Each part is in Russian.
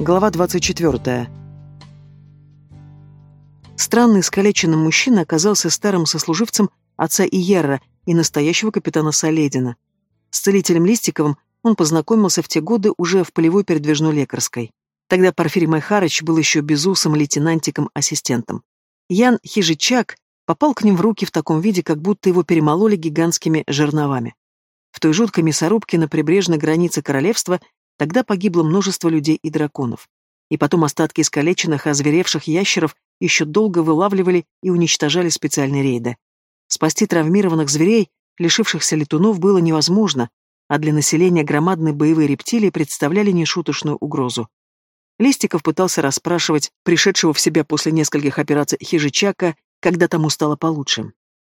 Глава 24. Странный искалеченный мужчина оказался старым сослуживцем отца Иерра и настоящего капитана Соледина. С целителем Листиковым он познакомился в те годы уже в полевой передвижной лекарской. Тогда Порфирий Майхарыч был еще безусым лейтенантиком-ассистентом. Ян Хижичак попал к ним в руки в таком виде, как будто его перемололи гигантскими жерновами. В той жуткой мясорубке на прибрежной границе королевства Тогда погибло множество людей и драконов. И потом остатки искалеченных, озверевших ящеров еще долго вылавливали и уничтожали специальные рейды. Спасти травмированных зверей, лишившихся летунов, было невозможно, а для населения громадные боевые рептилии представляли нешуточную угрозу. Листиков пытался расспрашивать пришедшего в себя после нескольких операций хижичака, когда тому стало получше.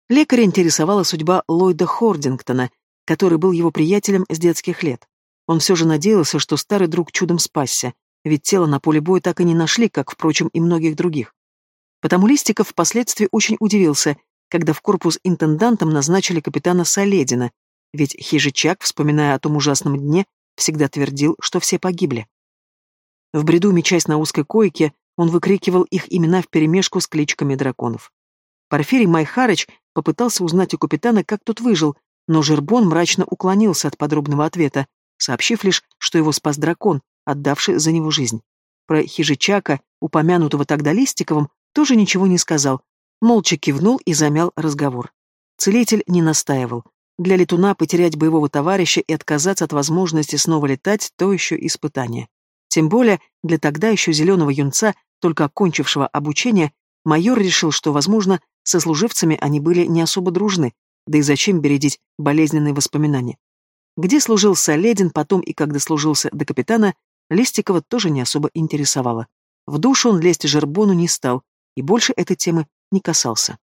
Лекаря интересовала судьба Ллойда Хордингтона, который был его приятелем с детских лет. Он все же надеялся, что старый друг чудом спасся, ведь тело на поле боя так и не нашли, как, впрочем, и многих других. Потому Листиков впоследствии очень удивился, когда в корпус интендантом назначили капитана Соледина, ведь Хижичак, вспоминая о том ужасном дне, всегда твердил, что все погибли. В бреду, мечась на узкой койке, он выкрикивал их имена вперемешку с кличками драконов. Порфирий Майхарыч попытался узнать у капитана, как тот выжил, но Жербон мрачно уклонился от подробного ответа, сообщив лишь, что его спас дракон, отдавший за него жизнь. Про хижичака, упомянутого тогда Листиковым, тоже ничего не сказал, молча кивнул и замял разговор. Целитель не настаивал. Для летуна потерять боевого товарища и отказаться от возможности снова летать – то еще испытание. Тем более, для тогда еще зеленого юнца, только окончившего обучение, майор решил, что, возможно, со служивцами они были не особо дружны, да и зачем бередить болезненные воспоминания. Где служил Соледин, потом и когда служился до капитана, Листикова тоже не особо интересовало. В душу он лезть Жербону не стал, и больше этой темы не касался.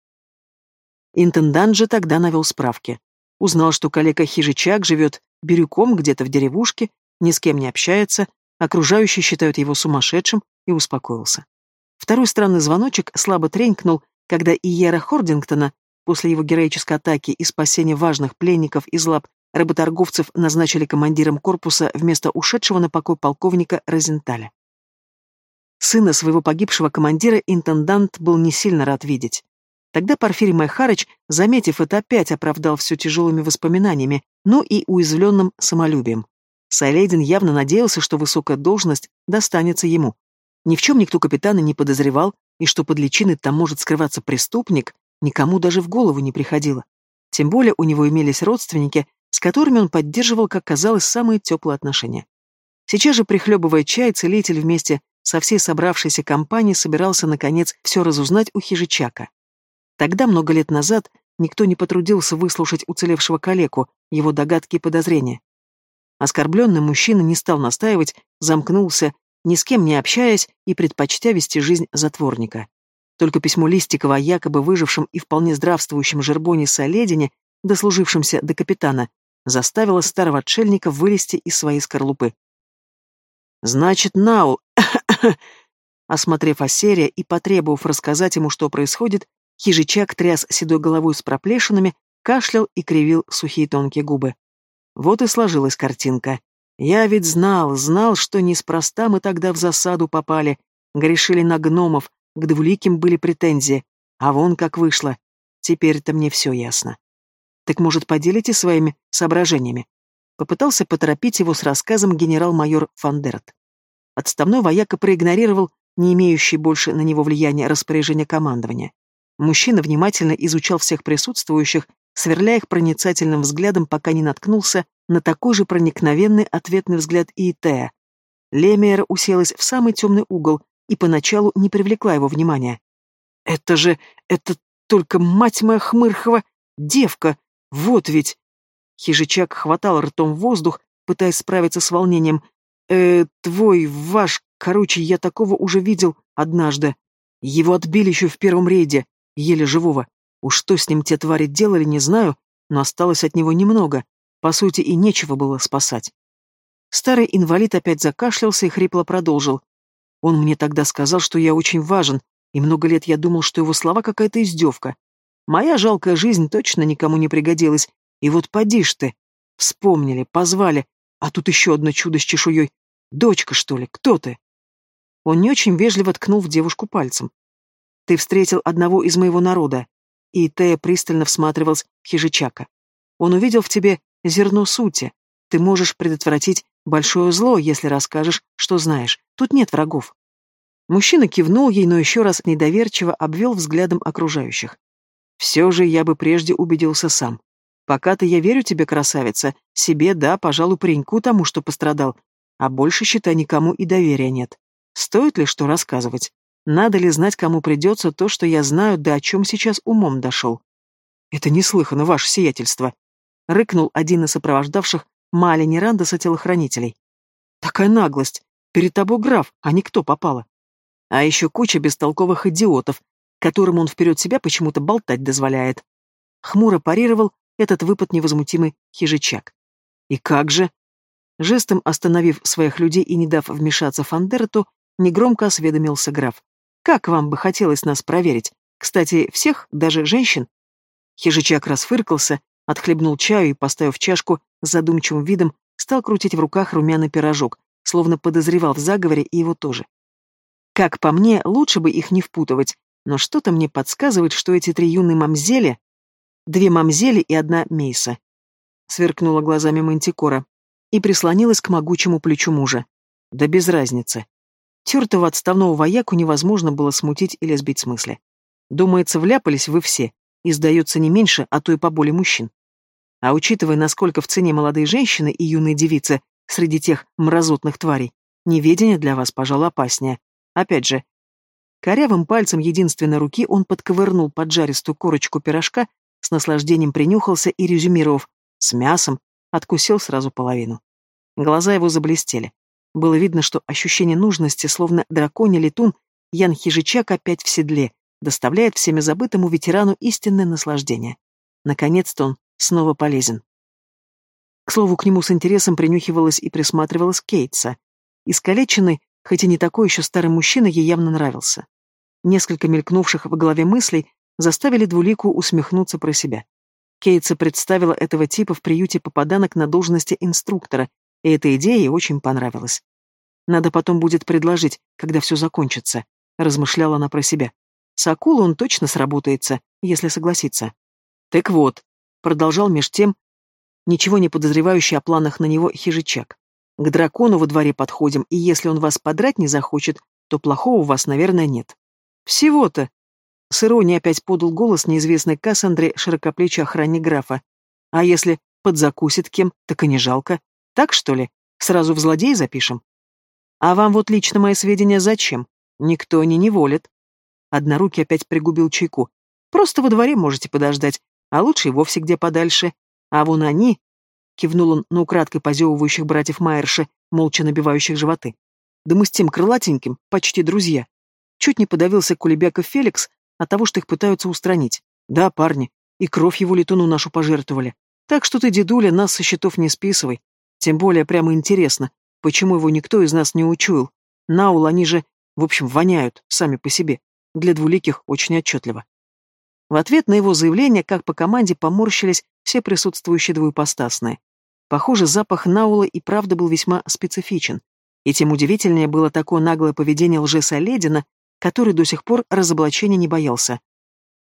Интендант же тогда навел справки. Узнал, что коллега Хижичак живет бирюком где-то в деревушке, ни с кем не общается, окружающие считают его сумасшедшим, и успокоился. Второй странный звоночек слабо тренькнул, когда Иера Хордингтона, после его героической атаки и спасения важных пленников из лап работорговцев назначили командиром корпуса вместо ушедшего на покой полковника Розенталя. Сына своего погибшего командира интендант был не сильно рад видеть. Тогда Порфирий Майхарыч, заметив это, опять оправдал все тяжелыми воспоминаниями, но и уязвленным самолюбием. Сайлейдин явно надеялся, что высокая должность достанется ему. Ни в чем никто капитана не подозревал, и что под личиной там может скрываться преступник, никому даже в голову не приходило. Тем более у него имелись родственники, с которыми он поддерживал, как казалось, самые теплые отношения. Сейчас же, прихлебывая чай, целитель вместе со всей собравшейся компанией собирался, наконец, все разузнать у хижичака. Тогда, много лет назад, никто не потрудился выслушать уцелевшего калеку, его догадки и подозрения. Оскорбленный мужчина не стал настаивать, замкнулся, ни с кем не общаясь и предпочтя вести жизнь затворника. Только письмо Листикова якобы выжившем и вполне здравствующем Жербоне Соледине, дослужившемся до капитана, заставила старого отшельника вылезти из своей скорлупы. «Значит, Нау...» Осмотрев Осерия и потребовав рассказать ему, что происходит, хижичак тряс седой головой с проплешинами, кашлял и кривил сухие тонкие губы. Вот и сложилась картинка. Я ведь знал, знал, что неспроста мы тогда в засаду попали, грешили на гномов, к двуликим были претензии, а вон как вышло. Теперь-то мне все ясно. Так, может, поделитесь своими соображениями?» Попытался поторопить его с рассказом генерал-майор Фандерт. Отставной вояка проигнорировал не имеющий больше на него влияния распоряжения командования. Мужчина внимательно изучал всех присутствующих, сверляя их проницательным взглядом, пока не наткнулся на такой же проникновенный ответный взгляд Иетея. Лемиер уселась в самый темный угол и поначалу не привлекла его внимания. «Это же... это только мать моя хмырхова девка!» Вот ведь... Хижичак хватал ртом воздух, пытаясь справиться с волнением. «Э, твой, ваш, короче, я такого уже видел однажды. Его отбили еще в первом рейде, еле живого. Уж что с ним те твари делали, не знаю, но осталось от него немного. По сути, и нечего было спасать». Старый инвалид опять закашлялся и хрипло продолжил. Он мне тогда сказал, что я очень важен, и много лет я думал, что его слова какая-то издевка. Моя жалкая жизнь точно никому не пригодилась. И вот поди ж ты. Вспомнили, позвали. А тут еще одно чудо с чешуей. Дочка, что ли? Кто ты? Он не очень вежливо ткнул в девушку пальцем. «Ты встретил одного из моего народа». И Тея пристально всматривался в хижичака. «Он увидел в тебе зерно сути. Ты можешь предотвратить большое зло, если расскажешь, что знаешь. Тут нет врагов». Мужчина кивнул ей, но еще раз недоверчиво обвел взглядом окружающих. «Все же я бы прежде убедился сам. Пока-то я верю тебе, красавица. Себе, да, пожалуй, пареньку тому, что пострадал. А больше, считай, никому и доверия нет. Стоит ли что рассказывать? Надо ли знать, кому придется то, что я знаю, да о чем сейчас умом дошел? Это неслыханно, ваше сиятельство. Рыкнул один из сопровождавших Малини Рандоса телохранителей. Такая наглость. Перед тобой граф, а не кто попало. А еще куча бестолковых идиотов, которым он вперед себя почему-то болтать дозволяет. Хмуро парировал этот выпад невозмутимый хижичак. И как же? Жестом остановив своих людей и не дав вмешаться Фандерту, негромко осведомился граф. «Как вам бы хотелось нас проверить? Кстати, всех, даже женщин?» Хижичак расфыркался, отхлебнул чаю и, поставив чашку, с задумчивым видом стал крутить в руках румяный пирожок, словно подозревал в заговоре и его тоже. Как по мне, лучше бы их не впутывать, но что-то мне подсказывает, что эти три юные мамзели... Две мамзели и одна мейса. Сверкнула глазами Мантикора и прислонилась к могучему плечу мужа. Да без разницы. Тертого отставного вояку невозможно было смутить или сбить с мысли. Думается, вляпались вы все, и сдается не меньше, а то и поболее мужчин. А учитывая, насколько в цене молодые женщины и юные девицы среди тех мразотных тварей, неведение для вас, пожалуй, опаснее. Опять же, корявым пальцем единственной руки он подковырнул поджаристую корочку пирожка, с наслаждением принюхался и, резюмировав «с мясом», откусил сразу половину. Глаза его заблестели. Было видно, что ощущение нужности, словно драконий летун, Ян Хижичак опять в седле, доставляет всеми забытому ветерану истинное наслаждение. Наконец-то он снова полезен. К слову, к нему с интересом принюхивалась и присматривалась Кейтса. Искалеченный, хоть и не такой еще старый мужчина, ей явно нравился. Несколько мелькнувших в голове мыслей заставили двулику усмехнуться про себя. Кейтса представила этого типа в приюте попаданок на должности инструктора, и эта идея ей очень понравилась. Надо потом будет предложить, когда все закончится, размышляла она про себя. С акулой он точно сработается, если согласится. Так вот, продолжал меж тем, ничего не подозревающий о планах на него хижичак. К дракону во дворе подходим, и если он вас подрать не захочет, то плохого у вас, наверное, нет. Всего-то. С иронией опять подал голос неизвестной Кассандре широкоплечий охранник графа. А если подзакусит кем, так и не жалко. Так, что ли? Сразу в злодеи запишем? А вам вот лично мои сведения зачем? Никто не неволит. Однорукий опять пригубил чайку. Просто во дворе можете подождать, а лучше и вовсе где подальше. А вон они, кивнул он на украдкой позевывающих братьев Майерши, молча набивающих животы. Да мы с тем крылатеньким почти друзья. Чуть не подавился Кулебяков Феликс от того, что их пытаются устранить. Да, парни, и кровь его летуну нашу пожертвовали. Так что ты, дедуля, нас со счетов не списывай. Тем более прямо интересно, почему его никто из нас не учуял. Наул, они же, в общем, воняют сами по себе. Для двуликих очень отчетливо. В ответ на его заявление, как по команде, поморщились все присутствующие двуепостасные. Похоже, запах Наула и правда был весьма специфичен. И тем удивительнее было такое наглое поведение лжеса Ледина, который до сих пор разоблачения не боялся.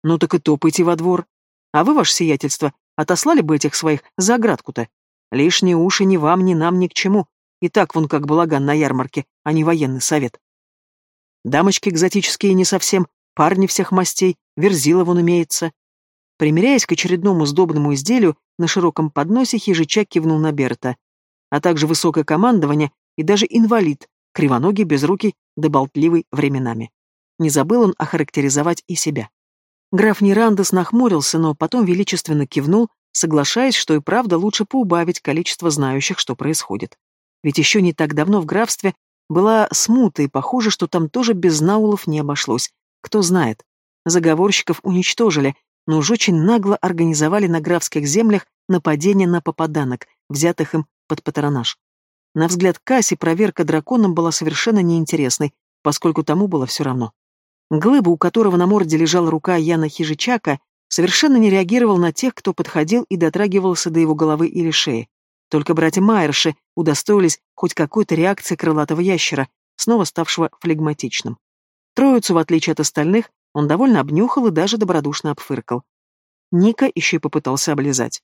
«Ну так и топайте во двор. А вы, ваше сиятельство, отослали бы этих своих за оградку-то? Лишние уши ни вам, ни нам ни к чему. И так вон как балаган на ярмарке, а не военный совет. Дамочки экзотические не совсем, парни всех мастей, верзила вон имеется. Примеряясь к очередному сдобному изделию, на широком подносе хижичак кивнул на Берта, а также высокое командование и даже инвалид, кривоногий, безрукий, да болтливый временами. Не забыл он охарактеризовать и себя. Граф Нерандес нахмурился, но потом величественно кивнул, соглашаясь, что и правда лучше поубавить количество знающих, что происходит. Ведь еще не так давно в графстве была смута, и похоже, что там тоже без наулов не обошлось. Кто знает. Заговорщиков уничтожили, но уж очень нагло организовали на графских землях нападение на попаданок, взятых им под патронаж. На взгляд Касси проверка драконом была совершенно неинтересной, поскольку тому было все равно. Глыба, у которого на морде лежала рука Яна Хижичака, совершенно не реагировал на тех, кто подходил и дотрагивался до его головы или шеи. Только братья Майерши удостоились хоть какой-то реакции крылатого ящера, снова ставшего флегматичным. Троицу, в отличие от остальных, он довольно обнюхал и даже добродушно обфыркал. Ника еще и попытался облизать.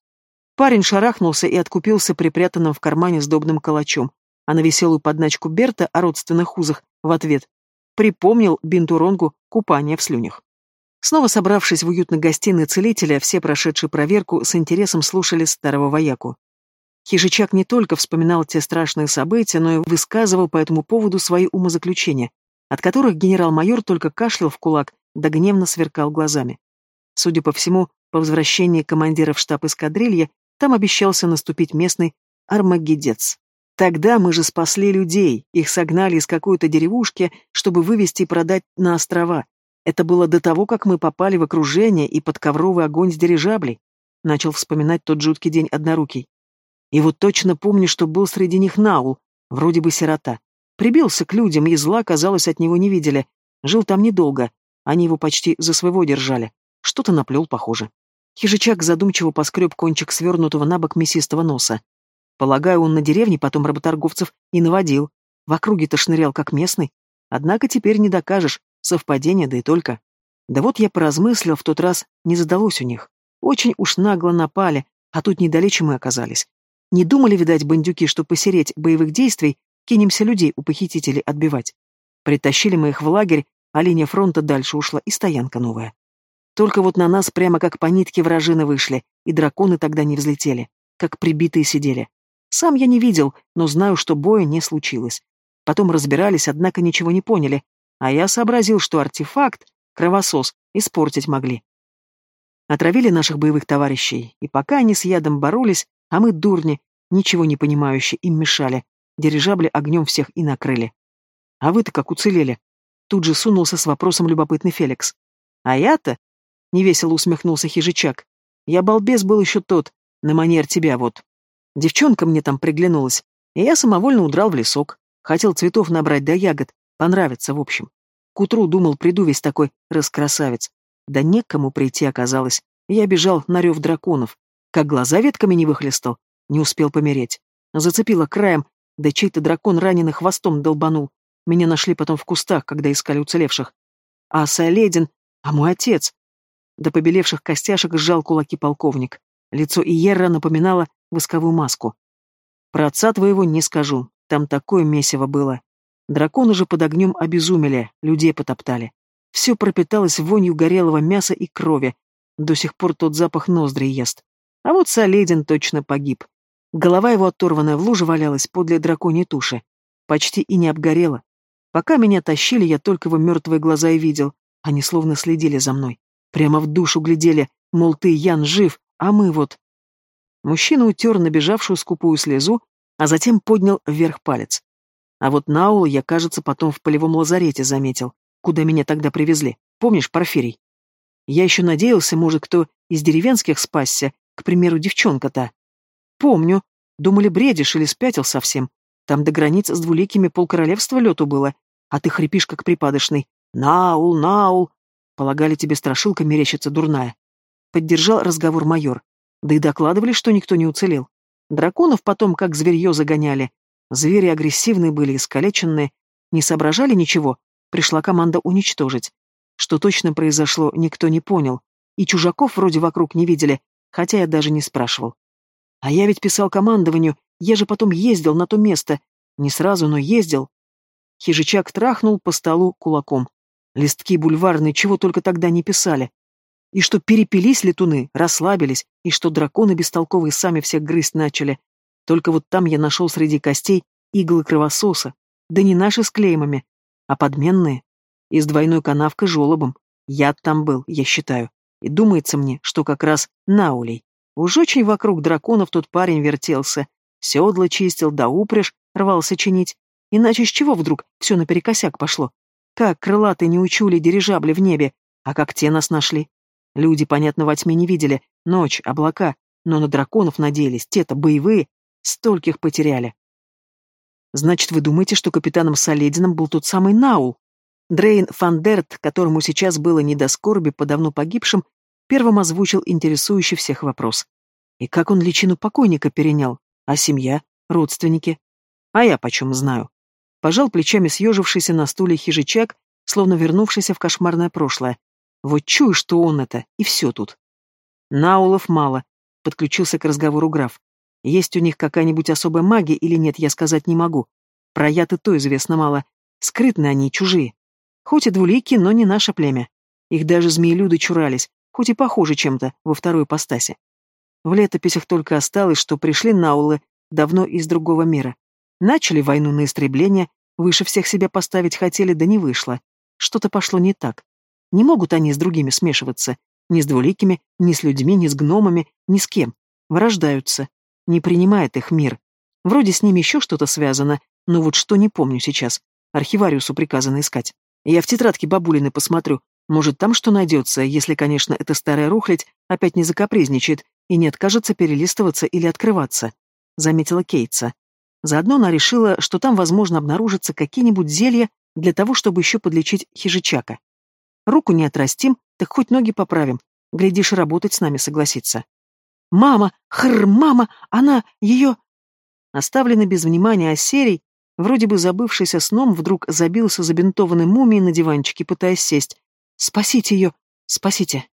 Парень шарахнулся и откупился припрятанным в кармане сдобным калачом, а на веселую подначку Берта о родственных узах в ответ припомнил Бинтуронгу купание в слюнях. Снова собравшись в уютной гостиной целителя, все прошедшие проверку с интересом слушали старого вояку. Хижичак не только вспоминал те страшные события, но и высказывал по этому поводу свои умозаключения, от которых генерал-майор только кашлял в кулак да гневно сверкал глазами. Судя по всему, по возвращении командира в штаб эскадрильи там обещался наступить местный армагедец. Тогда мы же спасли людей, их согнали из какой-то деревушки, чтобы вывести и продать на острова. Это было до того, как мы попали в окружение и под ковровый огонь с дирижаблей. Начал вспоминать тот жуткий день однорукий. И вот точно помню, что был среди них Наул, вроде бы сирота. Прибился к людям, и зла, казалось, от него не видели. Жил там недолго. Они его почти за своего держали. Что-то наплел, похоже. Хижичак задумчиво поскреб кончик свернутого на бок мясистого носа. Полагаю, он на деревне потом работорговцев и наводил. В округе-то шнырял как местный. Однако теперь не докажешь, совпадение, да и только. Да вот я поразмыслил, в тот раз не задалось у них. Очень уж нагло напали, а тут недалече мы оказались. Не думали, видать, бандюки, что посереть боевых действий, кинемся людей у похитителей отбивать. Притащили мы их в лагерь, а линия фронта дальше ушла, и стоянка новая. Только вот на нас прямо как по нитке вражины вышли, и драконы тогда не взлетели, как прибитые сидели. Сам я не видел, но знаю, что боя не случилось. Потом разбирались, однако ничего не поняли, а я сообразил, что артефакт, кровосос, испортить могли. Отравили наших боевых товарищей, и пока они с ядом боролись, а мы, дурни, ничего не понимающие, им мешали, дирижабли огнем всех и накрыли. А вы-то как уцелели? Тут же сунулся с вопросом любопытный Феликс. А я-то? Невесело усмехнулся хижичак. Я балбес был еще тот, на манер тебя вот. Девчонка мне там приглянулась, и я самовольно удрал в лесок. Хотел цветов набрать да ягод, понравится в общем. К утру думал, приду весь такой раскрасавец. Да некому прийти оказалось. Я бежал на рев драконов. Как глаза ветками не выхлестал, не успел помереть. Зацепила краем, да чей-то дракон раненый хвостом долбанул. Меня нашли потом в кустах, когда искали уцелевших. А Саледин, а мой отец. До побелевших костяшек сжал кулаки полковник. Лицо Иерра напоминало восковую маску. Про отца твоего не скажу, там такое месиво было. Драконы же под огнем обезумели, людей потоптали. Все пропиталось вонью горелого мяса и крови. До сих пор тот запах ноздри ест. А вот Соледин точно погиб. Голова его оторванная в луже валялась подле драконьей туши. Почти и не обгорела. Пока меня тащили, я только его мертвые глаза и видел. Они словно следили за мной. Прямо в душу глядели, мол, ты, Ян, жив, а мы вот... Мужчина утер набежавшую скупую слезу, а затем поднял вверх палец. А вот Наул я, кажется, потом в полевом лазарете заметил, куда меня тогда привезли. Помнишь, Порфирий? Я еще надеялся, может, кто из деревенских спасся, к примеру, девчонка-то. Помню. Думали, бредишь или спятил совсем. Там до границ с двуликими полкоролевства лету было, а ты хрипишь, как припадочный. Наул, Наул. Полагали, тебе страшилка мерещится дурная. Поддержал разговор майор. Да и докладывали, что никто не уцелел. Драконов потом как зверье загоняли. Звери агрессивные были, искалеченные. Не соображали ничего. Пришла команда уничтожить. Что точно произошло, никто не понял. И чужаков вроде вокруг не видели, хотя я даже не спрашивал. А я ведь писал командованию, я же потом ездил на то место. Не сразу, но ездил. Хижичак трахнул по столу кулаком. Листки бульварные, чего только тогда не писали и что перепились летуны, расслабились, и что драконы бестолковые сами всех грызть начали. Только вот там я нашел среди костей иглы кровососа, да не наши с клеймами, а подменные, и с двойной канавкой жолобом. Яд там был, я считаю. И думается мне, что как раз наулей. Уж очень вокруг драконов тот парень вертелся, седла чистил, да упряжь рвался чинить. Иначе с чего вдруг все наперекосяк пошло? Как крылатые не учули дирижабли в небе, а как те нас нашли? Люди, понятно, во тьме не видели. Ночь, облака. Но на драконов надеялись. Те-то боевые. Стольких потеряли. Значит, вы думаете, что капитаном Соледином был тот самый Наул? Дрейн Фандерт, которому сейчас было не до скорби по давно погибшим, первым озвучил интересующий всех вопрос. И как он личину покойника перенял? А семья? Родственники? А я почем знаю? Пожал плечами съежившийся на стуле хижичак, словно вернувшийся в кошмарное прошлое. Вот чую, что он это, и все тут. Наулов мало, подключился к разговору граф. Есть у них какая-нибудь особая магия или нет, я сказать не могу. Про и то известно мало. Скрытны они, чужие. Хоть и двулики, но не наше племя. Их даже змеелюды чурались, хоть и похожи чем-то во второй ипостаси. В летописях только осталось, что пришли наулы давно из другого мира. Начали войну на истребление, выше всех себя поставить хотели, да не вышло. Что-то пошло не так. Не могут они с другими смешиваться. Ни с двуликими, ни с людьми, ни с гномами, ни с кем. Вырождаются не принимает их мир. Вроде с ними еще что-то связано, но вот что не помню сейчас. Архивариусу приказано искать. Я в тетрадке бабулины посмотрю. Может, там что найдется, если, конечно, эта старая рухлядь опять не закапризничает и не откажется перелистываться или открываться, — заметила Кейтса. Заодно она решила, что там, возможно, обнаружатся какие-нибудь зелья для того, чтобы еще подлечить хижичака. Руку не отрастим, так хоть ноги поправим. Глядишь, работать с нами согласится. Мама! Хр, мама! Она... ее...» Оставленный без внимания Осерий, вроде бы забывшийся сном, вдруг забился забинтованной мумией на диванчике, пытаясь сесть. «Спасите ее! Спасите!»